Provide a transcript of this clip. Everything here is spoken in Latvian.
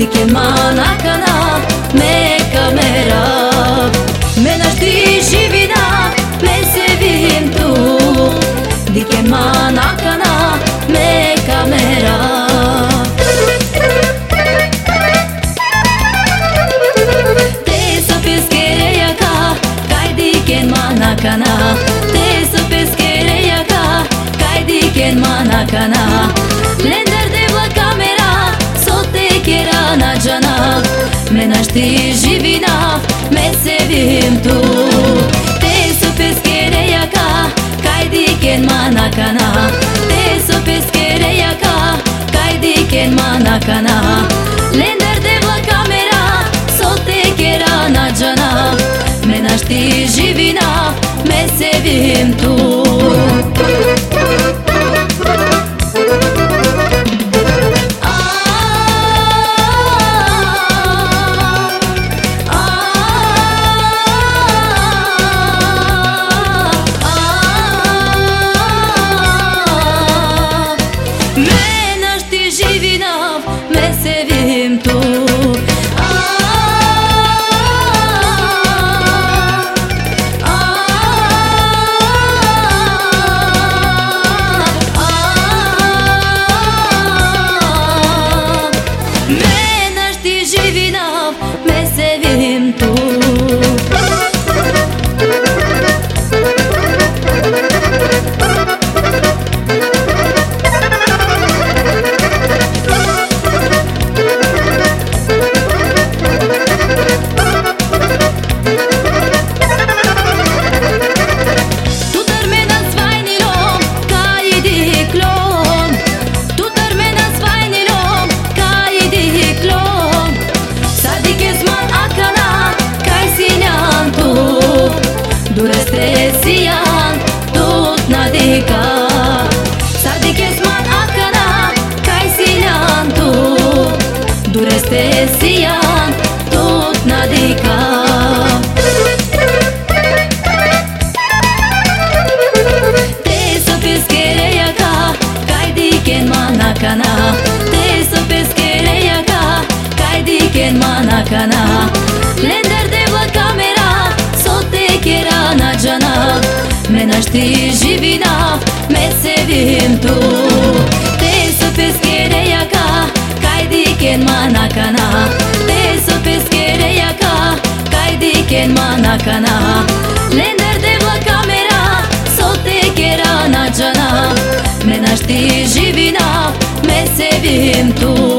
Diken manakana me kamera. Me nashti zhivina me sevim tu. Diken manakana me kamera. Te so peskereja ka Kaj diken manakana Te so peskereja ka Kaj diken manakana Lender de vla kamera kjera na gjana Me našti živina, me se vim tu. Te su peskere jaka, kaj diken mana kana. Te su peskere jaka, kaj diken mana kana. Lender devla kamera, sote kjera na gjana Me našti živina, me se vim tu. Dureste si jan, tut na dika Sa dikes man akana, kaj si njan tu. Dureste si jan, tut na dika Te so peskereja ka, kaj diken manakana Te so peskereja ka, kaj diken manakana Lender Ты живи нам, мы сидим тут Ты супескере яка, кайдикен манакана Ты супескере яка, кайдикен манакана Лендер де вла камера, соте кера на джана Мы наш ты живи нам, мы сидим тут